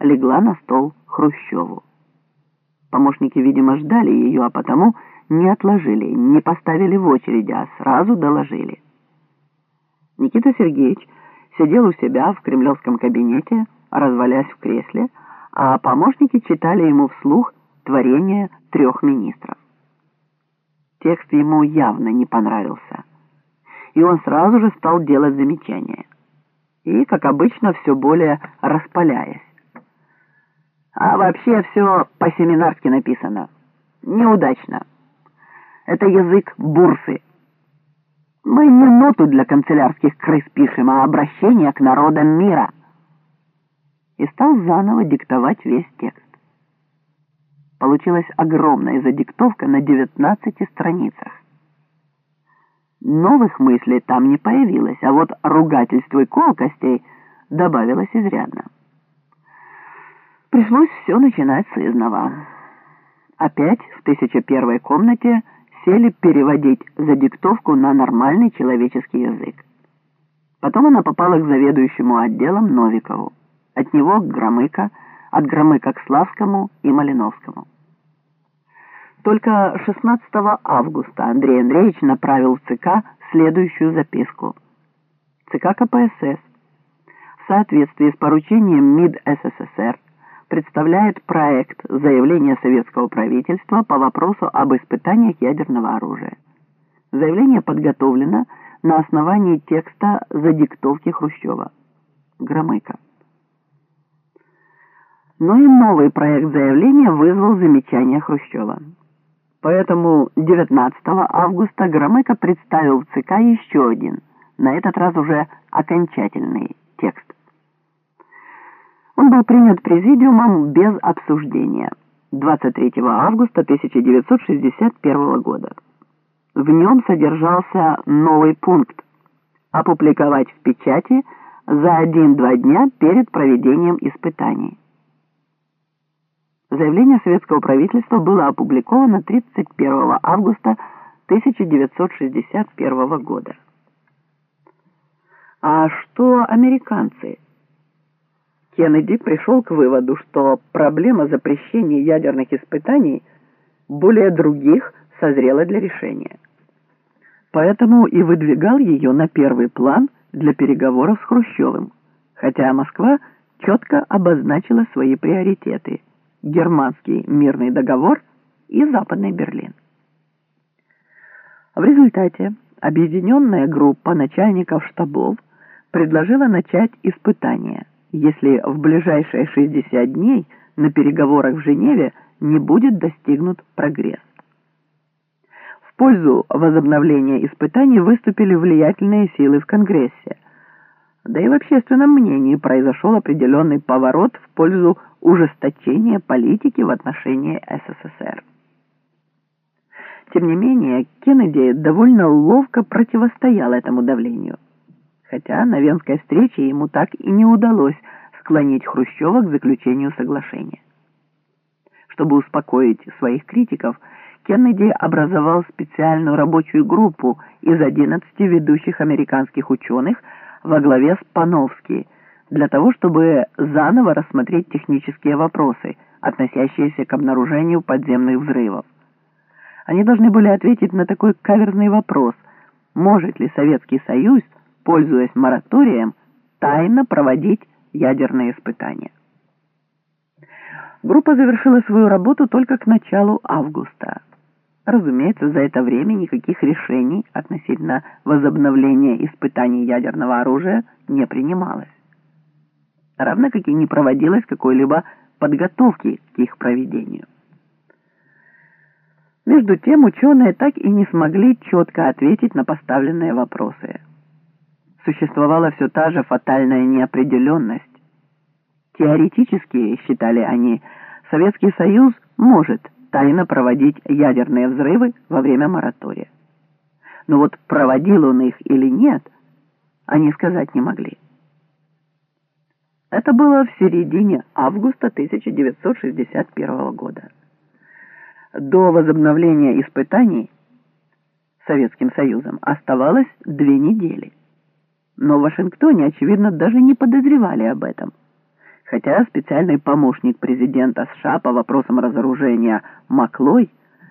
легла на стол Хрущеву. Помощники, видимо, ждали ее, а потому не отложили, не поставили в очередь, а сразу доложили. Никита Сергеевич сидел у себя в кремлевском кабинете, развалясь в кресле, а помощники читали ему вслух творение трех министров. Текст ему явно не понравился, и он сразу же стал делать замечания. И, как обычно, все более распаляясь. А вообще все по-семинарски написано. Неудачно. Это язык бурсы. Мы не ноту для канцелярских крыс пишем, а обращение к народам мира. И стал заново диктовать весь текст. Получилась огромная задиктовка на 19 страницах. Новых мыслей там не появилось, а вот ругательств и колкостей добавилось изрядно. Пришлось все начинать с изного. Опять в 1001 комнате сели переводить задиктовку на нормальный человеческий язык. Потом она попала к заведующему отделом Новикову. От него к Громыко, от Громыка к Славскому и Малиновскому. Только 16 августа Андрей Андреевич направил в ЦК следующую записку. ЦК КПСС в соответствии с поручением МИД СССР представляет проект заявления советского правительства по вопросу об испытаниях ядерного оружия. Заявление подготовлено на основании текста задиктовки Хрущева. Громыко. Но и новый проект заявления вызвал замечания Хрущева. Поэтому 19 августа Громыко представил в ЦК еще один, на этот раз уже окончательный текст. Он был принят президиумом без обсуждения 23 августа 1961 года. В нем содержался новый пункт опубликовать в печати за один-два дня перед проведением испытаний. Заявление советского правительства было опубликовано 31 августа 1961 года. А что американцы? Кеннеди пришел к выводу, что проблема запрещения ядерных испытаний более других созрела для решения. Поэтому и выдвигал ее на первый план для переговоров с Хрущевым, хотя Москва четко обозначила свои приоритеты – германский мирный договор и Западный Берлин. В результате объединенная группа начальников штабов предложила начать испытания, если в ближайшие 60 дней на переговорах в Женеве не будет достигнут прогресс. В пользу возобновления испытаний выступили влиятельные силы в Конгрессе, да и в общественном мнении произошел определенный поворот в пользу ужесточения политики в отношении СССР. Тем не менее, Кеннеди довольно ловко противостоял этому давлению, хотя на Венской встрече ему так и не удалось склонить Хрущева к заключению соглашения. Чтобы успокоить своих критиков, Кеннеди образовал специальную рабочую группу из 11 ведущих американских ученых, во главе с Пановски для того, чтобы заново рассмотреть технические вопросы, относящиеся к обнаружению подземных взрывов. Они должны были ответить на такой каверзный вопрос, может ли Советский Союз, пользуясь мораторием, тайно проводить ядерные испытания. Группа завершила свою работу только к началу августа. Разумеется, за это время никаких решений относительно возобновления испытаний ядерного оружия не принималось. Равно как и не проводилось какой-либо подготовки к их проведению. Между тем ученые так и не смогли четко ответить на поставленные вопросы. Существовала все та же фатальная неопределенность. Теоретически, считали они, Советский Союз может тайно проводить ядерные взрывы во время моратория. Но вот проводил он их или нет, они сказать не могли. Это было в середине августа 1961 года. До возобновления испытаний Советским Союзом оставалось две недели. Но в Вашингтоне, очевидно, даже не подозревали об этом. Хотя специальный помощник президента США по вопросам разоружения Маклой